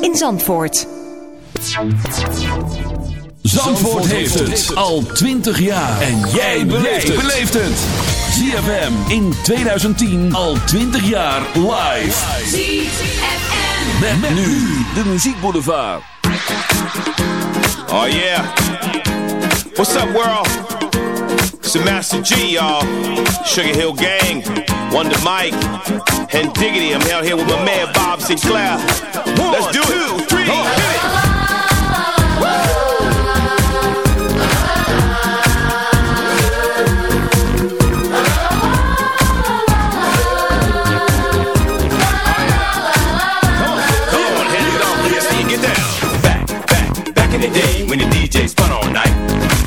in Zandvoort. Zandvoort heeft het al 20 jaar. En jij beleeft het. ZFM in 2010 al 20 jaar live. ZFM. Met, met nu de muziekboulevard. Oh yeah. What's up, world? The Master G, y'all. Sugar Hill Gang, Wonder Mike, and Diggity. I'm out here with my man Bob Sinclar. Let's do it. Two, three, hit it.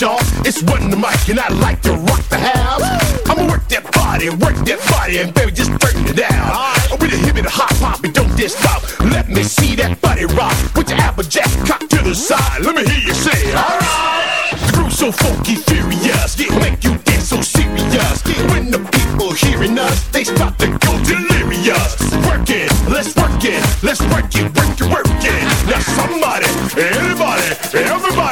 y'all. It's one the mic, and I like to rock the house. I'ma work that body, work that body, and baby, just turn it down. I'm with a hip and a hop hop, and don't just stop. Let me see that body rock. Put your applejack cock to the side. Let me hear you say, alright. The groove so funky, furious, yeah, make you dance so serious. When the people hearing us, they start to go delirious. Work it, let's work it, let's work it, work it, work it. Now somebody, anybody, everybody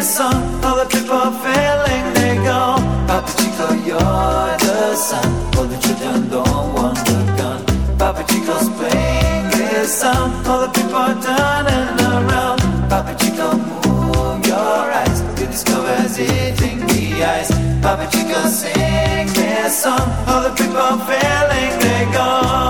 This song. All the people failing, they go. Papa Chico, you're the sun. All the children don't want the gun. Papa Chico's playing this song. All the people turning around. Papa Chico, move your eyes. You discover's eating the ice. Papa Chico, sing this song. All the people failing, they go.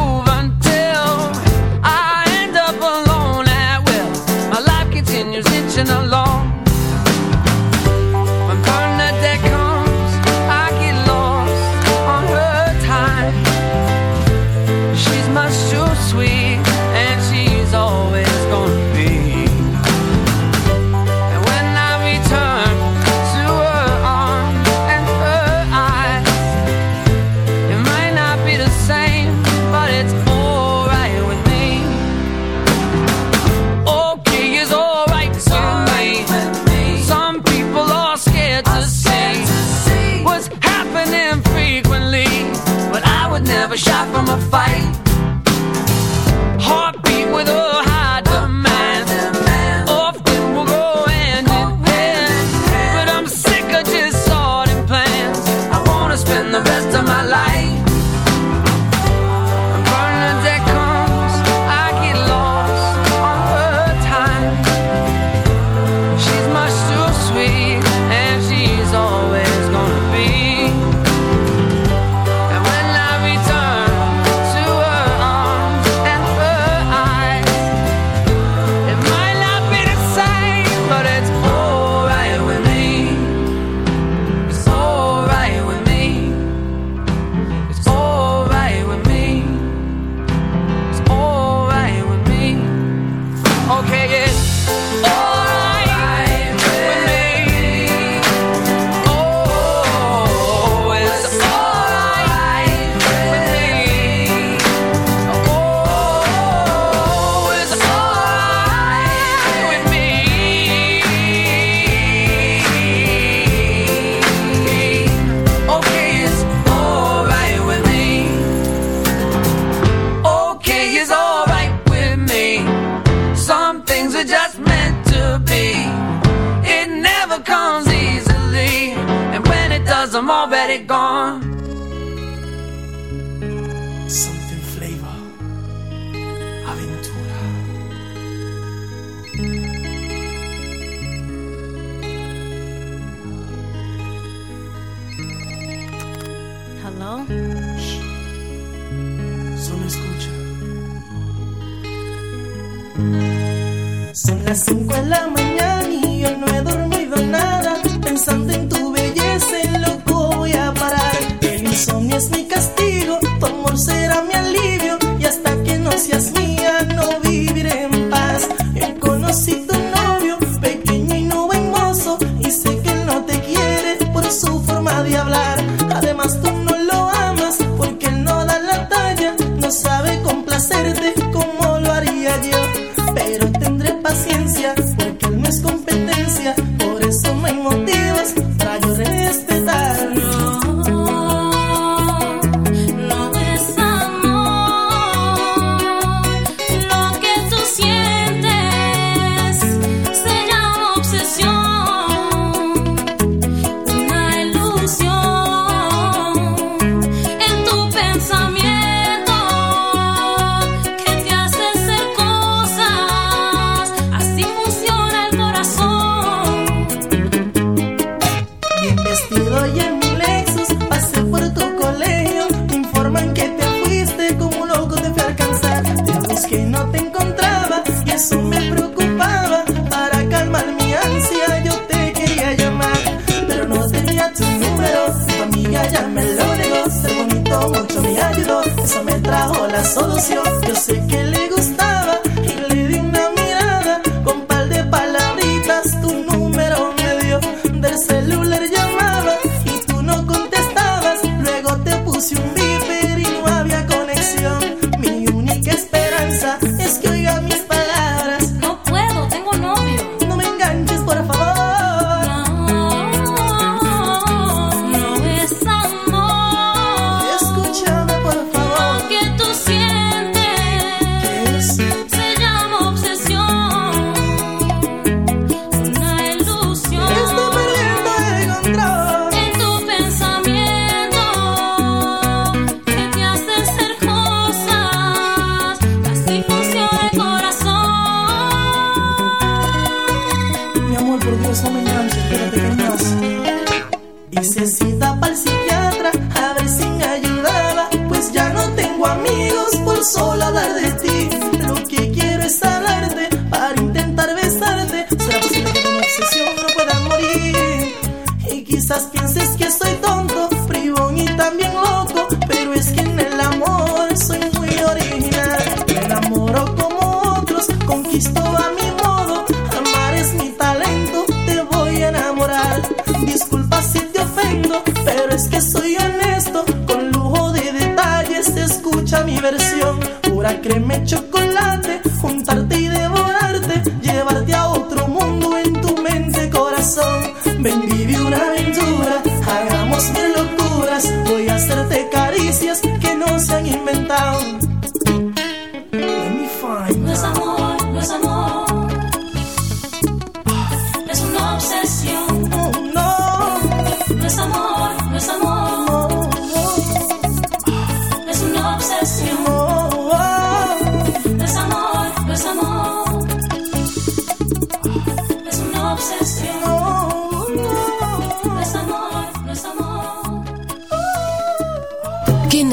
Es que soy honesto. Con lujo de detalles, escucha mi versión. Pura crema chocolate,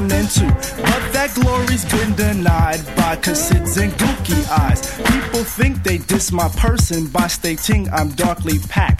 one. But that glory's been denied by cassids and gookie eyes. People think they diss my person by stating I'm darkly packed.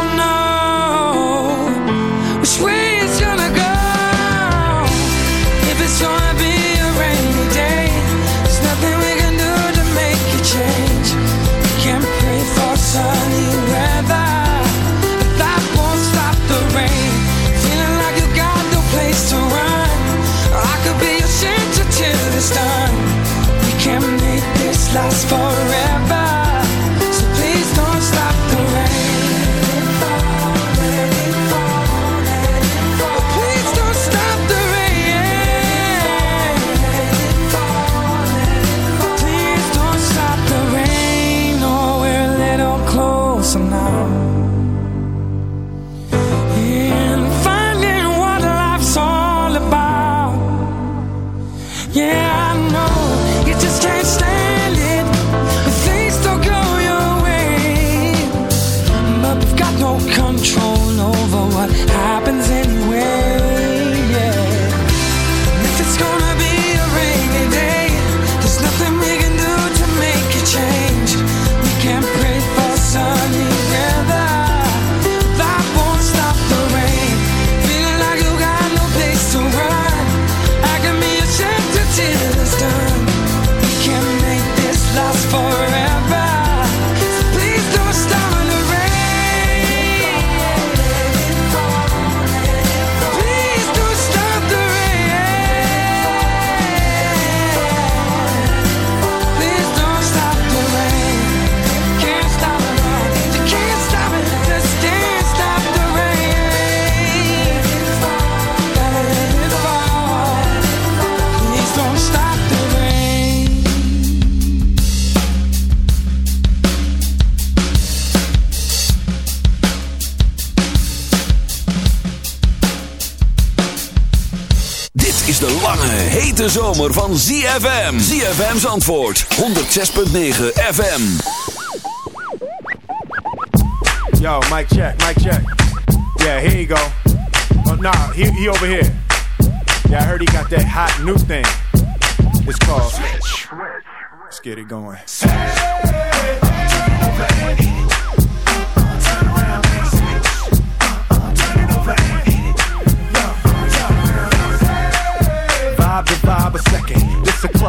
last forever. Zomer van ZFM. ZFM's antwoord, 106.9 FM. Yo, mic check, mic check. Yeah, here you go. Oh, nah, he, he over here. Yeah, I heard he got that hot new thing. It's called Switch. Let's get it going.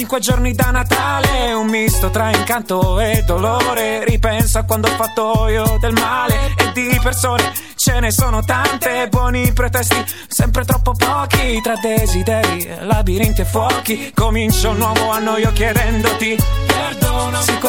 5 giorni da Natale, un misto tra incanto e dolore. Ripenso a quando ho fatto io del male e di persone ce ne sono tante. Buoni pretesti, sempre troppo pochi. Tra desideri, labirinti e fuochi. Comincio un nuovo anno io chiedendoti. Yeah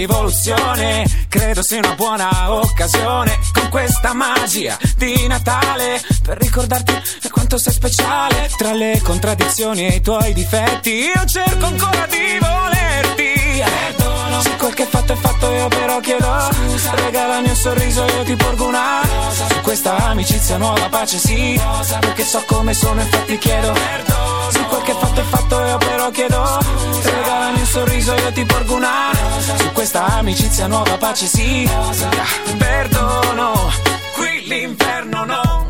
rivoluzione. Credo sia una buona occasione. Con questa magia di Natale. Per ricordarti quanto sei speciale. Tra le contraddizioni e i tuoi difetti. Io cerco ancora di volerti. Perdono. Se quel che fatto è fatto io però chiedo. Scusa. Regalami un sorriso io ti porgo una. Rosa. Su questa amicizia nuova pace sì. Rosa. Perché so come sono infatti chiedo. Perdono. Se quel che fatto è fatto io però chiedo. Scusa. Regalami un sorriso io ti porgo una. Su questa amicizia nuova pace sì. Rosa. Perdono. Qui l'inferno paura.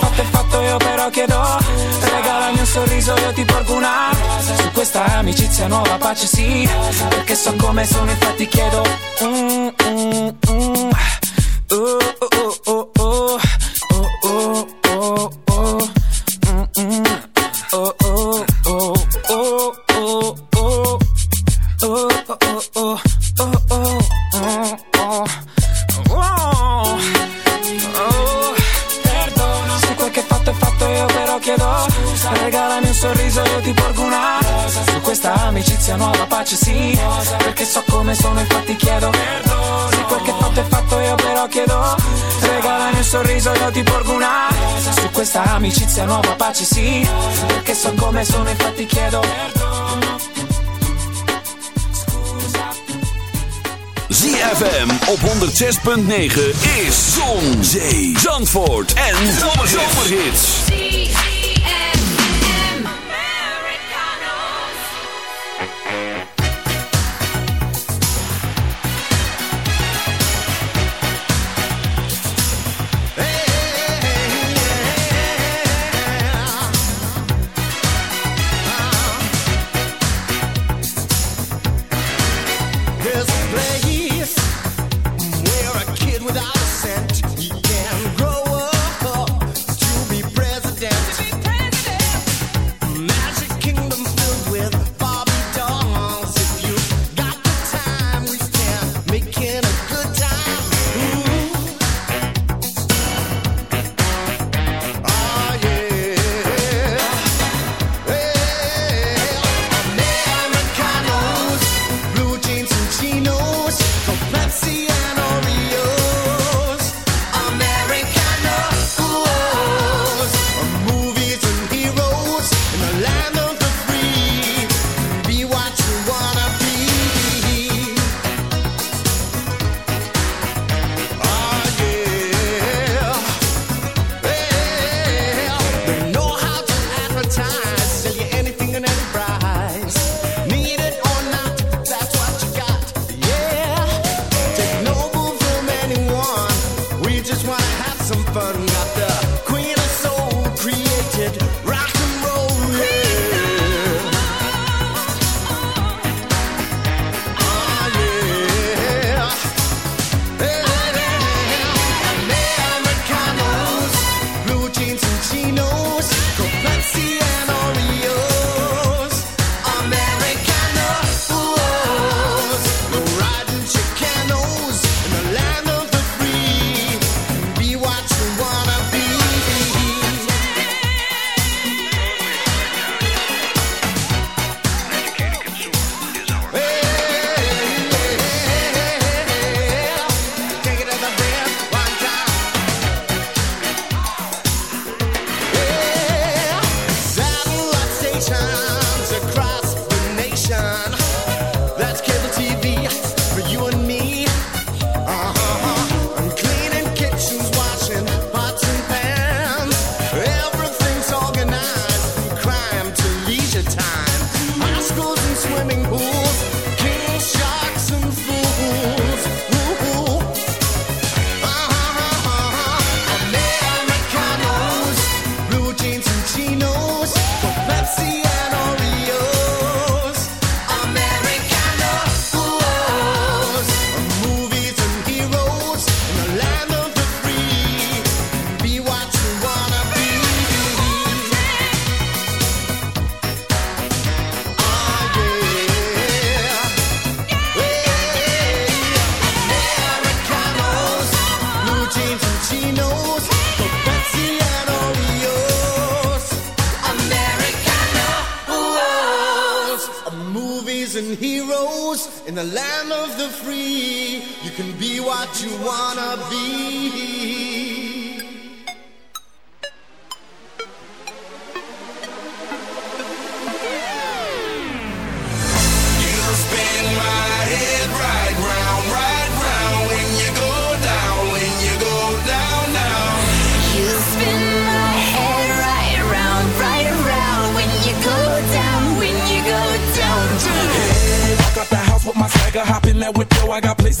però chiedo. Regalami un sorriso io ti porgo una. Su questa amicizia nuova pace sì. Perché so come sono infatti chiedo. Mm, mm, mm. Oh, pace sì Perché so come sono infatti chiedo Perdono ZFM op 106.9 is Zon, Zee, Zandvoort en Zomerhits.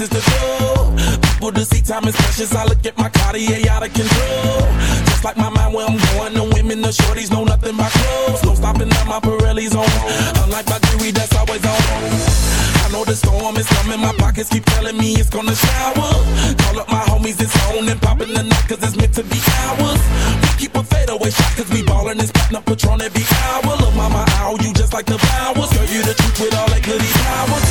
Places to go. People to see, time is precious. I look at my Cartier out of control. Just like my mind where I'm going, the women, the shorties know nothing but clothes. No stopping at my Pirelli's on. Unlike my jewelry, that's always on. I know the storm is coming, my pockets keep telling me it's gonna shower. Call up my homies, it's on and popping the night, cause it's meant to be ours. We keep a fadeaway shot, cause we ballin' this platinum patron every hour. Look, mama, ow, you just like the flowers. Girl, you the truth with all that goody powers.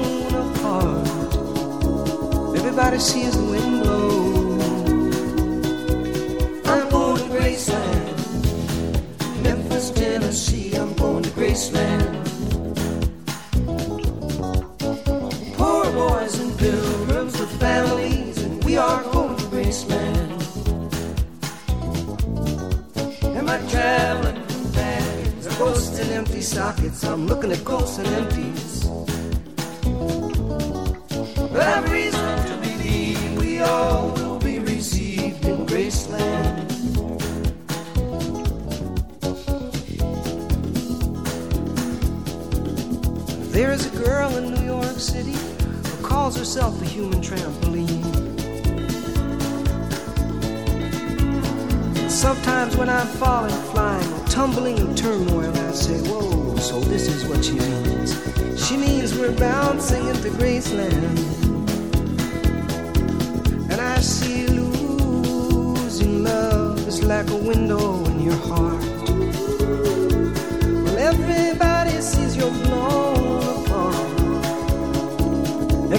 Everybody sees the wind blow. I'm going to Graceland, Memphis, Tennessee. I'm going to Graceland. Poor boys and pilgrims with families, and we are going to Graceland. Am I traveling are ghosts and empty sockets? I'm looking at ghosts and empties. Calls herself a human trampoline. Sometimes when I'm falling, flying, tumbling in turmoil, I say, Whoa, so this is what she means. She means we're bouncing into Graceland. And I see losing love is like a window in your heart.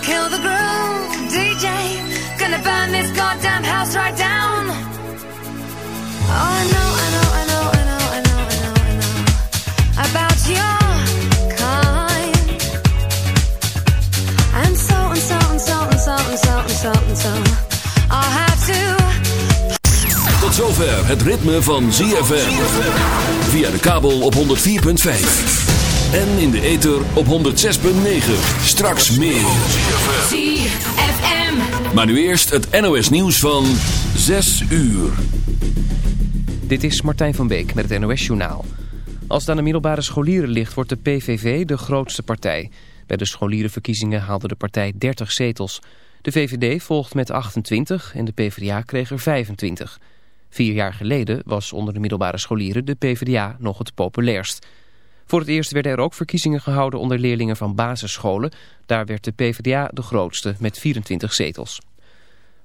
Kill the groove, DJ. Gonna burn this goddamn house right down. Oh, I know, I know, I know, I know, I know, I know, I know about your kind. And so and so and so and so and so and so and have to. Tot zover het ritme van ZFM. Via de kabel op 104.5. En in de ether op 106.9. Straks meer. ZFM. Maar nu eerst het NOS nieuws van 6 uur. Dit is Martijn van Beek met het NOS-journaal. Als het aan de middelbare scholieren ligt, wordt de PVV de grootste partij. Bij de scholierenverkiezingen haalde de partij 30 zetels. De VVD volgt met 28 en de PvdA kreeg er 25. Vier jaar geleden was onder de middelbare scholieren de PvdA nog het populairst. Voor het eerst werden er ook verkiezingen gehouden onder leerlingen van basisscholen. Daar werd de PvdA de grootste met 24 zetels.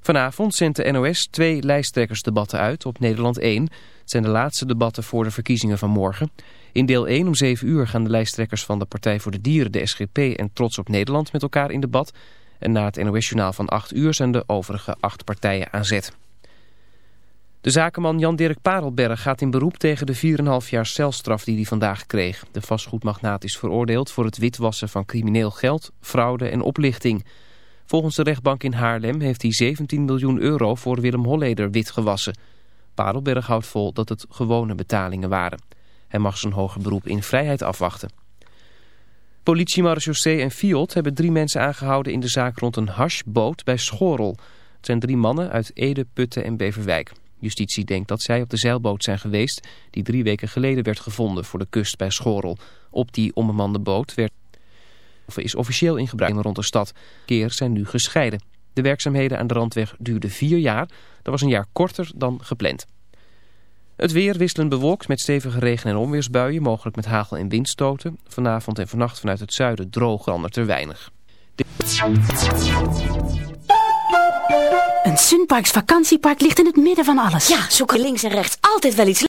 Vanavond zendt de NOS twee lijsttrekkersdebatten uit op Nederland 1. Het zijn de laatste debatten voor de verkiezingen van morgen. In deel 1 om 7 uur gaan de lijsttrekkers van de Partij voor de Dieren, de SGP en Trots op Nederland met elkaar in debat. En na het NOS-journaal van 8 uur zijn de overige acht partijen aan zet. De zakenman Jan-Dirk Parelberg gaat in beroep tegen de 4,5 jaar celstraf die hij vandaag kreeg. De vastgoedmagnaat is veroordeeld voor het witwassen van crimineel geld, fraude en oplichting. Volgens de rechtbank in Haarlem heeft hij 17 miljoen euro voor Willem Holleder witgewassen. Parelberg houdt vol dat het gewone betalingen waren. Hij mag zijn hoger beroep in vrijheid afwachten. Politie, marechaussee en Fiat hebben drie mensen aangehouden in de zaak rond een hashboot bij Schorel. Het zijn drie mannen uit Ede, Putten en Beverwijk. Justitie denkt dat zij op de zeilboot zijn geweest die drie weken geleden werd gevonden voor de kust bij Schorel. Op die onbemande boot werd is officieel in gebruik rond de stad. Keer zijn nu gescheiden. De werkzaamheden aan de randweg duurden vier jaar. Dat was een jaar korter dan gepland. Het weer wisselend bewolkt met stevige regen- en onweersbuien, mogelijk met hagel- en windstoten. Vanavond en vannacht vanuit het zuiden droog verandert er weinig. Een Sunparks vakantiepark ligt in het midden van alles. Ja, zoek er links en rechts altijd wel iets